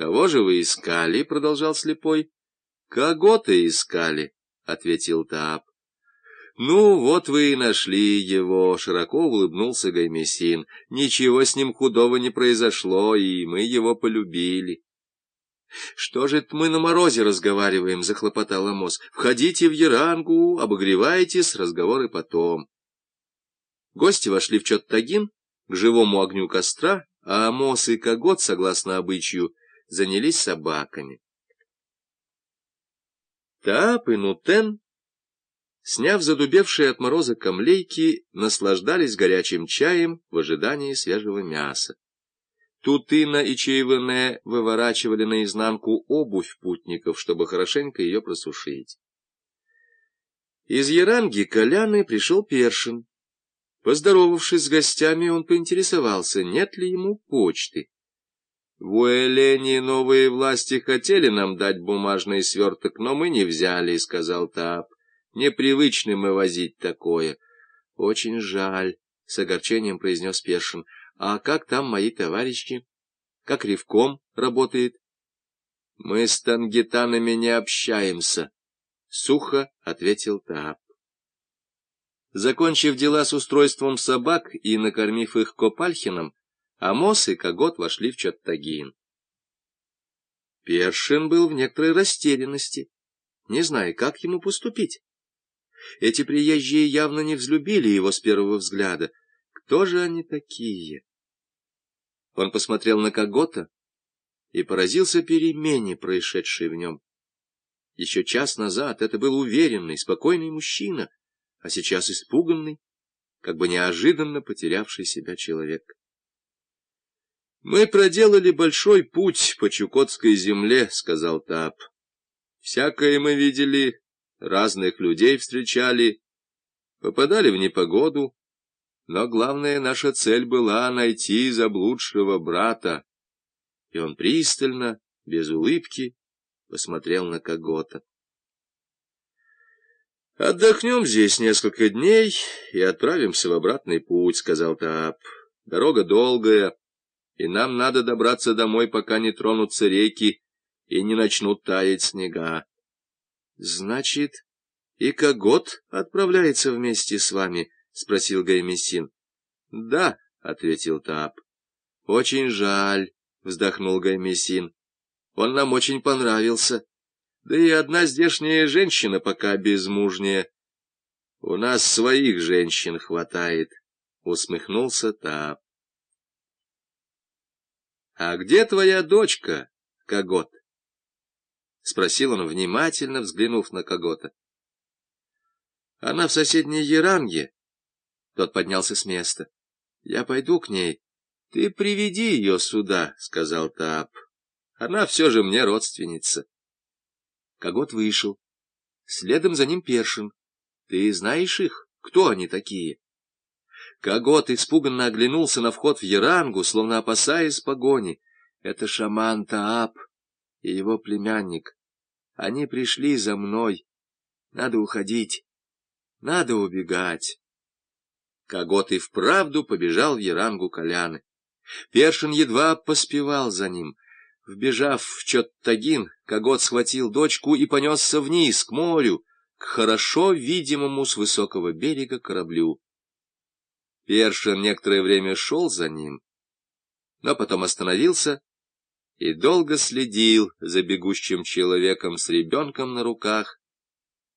Кого же вы искали? — продолжал слепой. — Кого-то искали, — ответил Таап. — Ну, вот вы и нашли его, — широко улыбнулся Гаймесин. — Ничего с ним худого не произошло, и мы его полюбили. — Что же мы на морозе разговариваем? — захлопотал Амос. — Входите в Ярангу, обогревайтесь, разговоры потом. Гости вошли в Чоттагин к живому огню костра, а Амос и Когот, согласно обычаю, занялись собаками. Таап и Нутен, сняв задубевшие от мороза камлейки, наслаждались горячим чаем в ожидании свежего мяса. Тутына и Чаевене выворачивали наизнанку обувь путников, чтобы хорошенько ее просушить. Из Яранги Коляны пришел Першин. Поздоровавшись с гостями, он поинтересовался, нет ли ему почты. В Уэлене новые власти хотели нам дать бумажный сверток, но мы не взяли, — сказал Тап. Непривычны мы возить такое. Очень жаль, — с огорчением произнес Першин. А как там мои товарищи? Как Ревком работает? Мы с тангетанами не общаемся, — сухо ответил Таап. Закончив дела с устройством собак и накормив их копальхином, Амос и Когот вошли в Чаттагин. Першин был в некоторой растерянности, не зная, как ему поступить. Эти приезжие явно не взлюбили его с первого взгляда. Кто же они такие? Он посмотрел на Когота и поразился перемене, происшедшей в нем. Еще час назад это был уверенный, спокойный мужчина, а сейчас испуганный, как бы неожиданно потерявший себя человек. «Мы проделали большой путь по Чукотской земле», — сказал Тап. «Всякое мы видели, разных людей встречали, попадали в непогоду, но главная наша цель была найти заблудшего брата. И он пристально, без улыбки, посмотрел на Когота. «Отдохнем здесь несколько дней и отправимся в обратный путь», — сказал Таап. «Дорога долгая, и нам надо добраться домой, пока не тронутся реки и не начнут таять снега». «Значит, и Когот отправляется вместе с вами?» — спросил Гаймесин. — Да, — ответил Тап. — Очень жаль, — вздохнул Гаймесин. — Он нам очень понравился. Да и одна здешняя женщина пока безмужняя. — У нас своих женщин хватает, — усмехнулся Тап. — А где твоя дочка, Когот? — спросил он, внимательно взглянув на Когота. — Она в соседней Яранге, тот поднялся с места. — Я пойду к ней. — Ты приведи ее сюда, — сказал Тап. — Она все же мне родственница. Когот вышел. Следом за ним Першин. Ты знаешь их? Кто они такие? Когот испуганно оглянулся на вход в Ярангу, словно опасаясь погони. Это шаман Таап и его племянник. Они пришли за мной. Надо уходить. Надо убегать. Когот и вправду побежал в Ярангу Коляны. Першин едва поспевал за ним. Вбежав в Чоттагин, Когот схватил дочку и понесся вниз, к морю, к хорошо видимому с высокого берега кораблю. Першин некоторое время шел за ним, но потом остановился и долго следил за бегущим человеком с ребенком на руках,